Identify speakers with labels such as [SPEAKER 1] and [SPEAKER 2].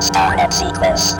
[SPEAKER 1] Startup sequence.